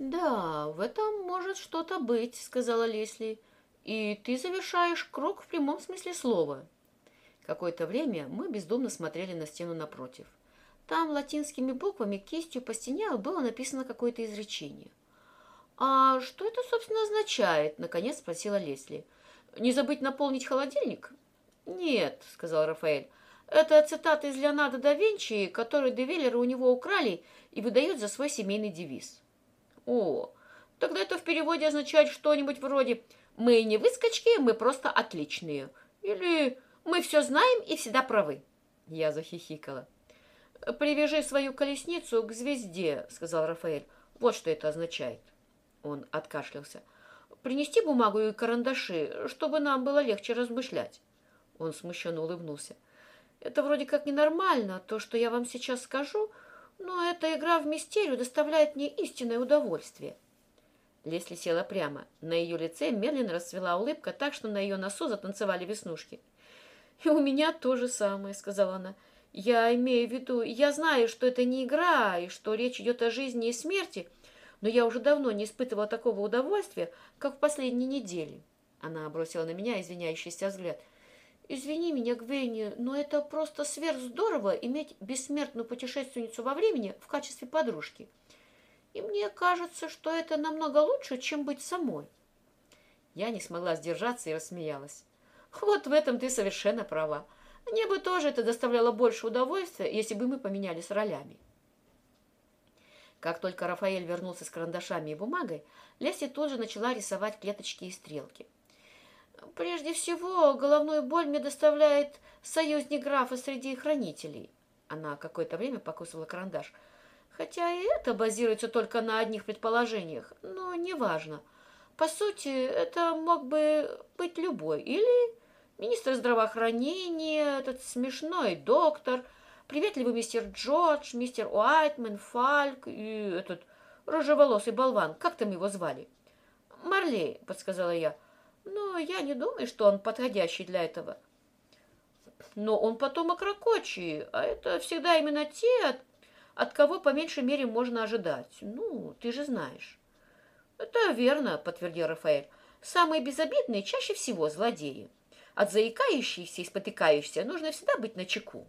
«Да, в этом может что-то быть», — сказала Лесли. «И ты завершаешь круг в прямом смысле слова». Какое-то время мы бездумно смотрели на стену напротив. Там латинскими буквами кистью по стене было написано какое-то изречение. «А что это, собственно, означает?» — наконец спросила Лесли. «Не забыть наполнить холодильник?» «Нет», — сказал Рафаэль. «Это цитата из Леонардо да Винчи, который Девеллеры у него украли и выдают за свой семейный девиз». «О, тогда это в переводе означает что-нибудь вроде «Мы не выскочки, мы просто отличные» или «Мы все знаем и всегда правы». Я захихикала. «Привяжи свою колесницу к звезде», — сказал Рафаэль. «Вот что это означает». Он откашлялся. «Принести бумагу и карандаши, чтобы нам было легче размышлять». Он смущенно улыбнулся. «Это вроде как ненормально, то, что я вам сейчас скажу, но эта игра в мистерию доставляет мне истинное удовольствие». Лесли села прямо. На ее лице медленно расцвела улыбка так, что на ее носу затанцевали веснушки. «И у меня то же самое», — сказала она. «Я имею в виду, я знаю, что это не игра, и что речь идет о жизни и смерти, — но я уже давно не испытывала такого удовольствия, как в последние недели. Она бросила на меня извиняющийся взгляд. «Извини меня, Гвенни, но это просто сверхздорово иметь бессмертную путешественницу во времени в качестве подружки. И мне кажется, что это намного лучше, чем быть самой». Я не смогла сдержаться и рассмеялась. «Вот в этом ты совершенно права. Мне бы тоже это доставляло больше удовольствия, если бы мы поменялись ролями». Как только Рафаэль вернулся с карандашами и бумагой, Лесли тут же начала рисовать клеточки и стрелки. «Прежде всего, головную боль мне доставляет союзник графа среди хранителей». Она какое-то время покусывала карандаш. «Хотя и это базируется только на одних предположениях, но неважно. По сути, это мог бы быть любой. Или министр здравоохранения, этот смешной доктор – приветливый мистер Джордж, мистер Уайтмен, Фальк и этот рыжеволосый болван. Как там его звали? Марлей, подсказала я. Но я не думаю, что он подходящий для этого. Но он потомок Ракочи, а это всегда именно те, от, от кого по меньшей мере можно ожидать. Ну, ты же знаешь. Это верно, подтвердил Рафаэль. Самые безобидные чаще всего злодеи. От заикающихся и спотыкающихся нужно всегда быть начеку. чеку.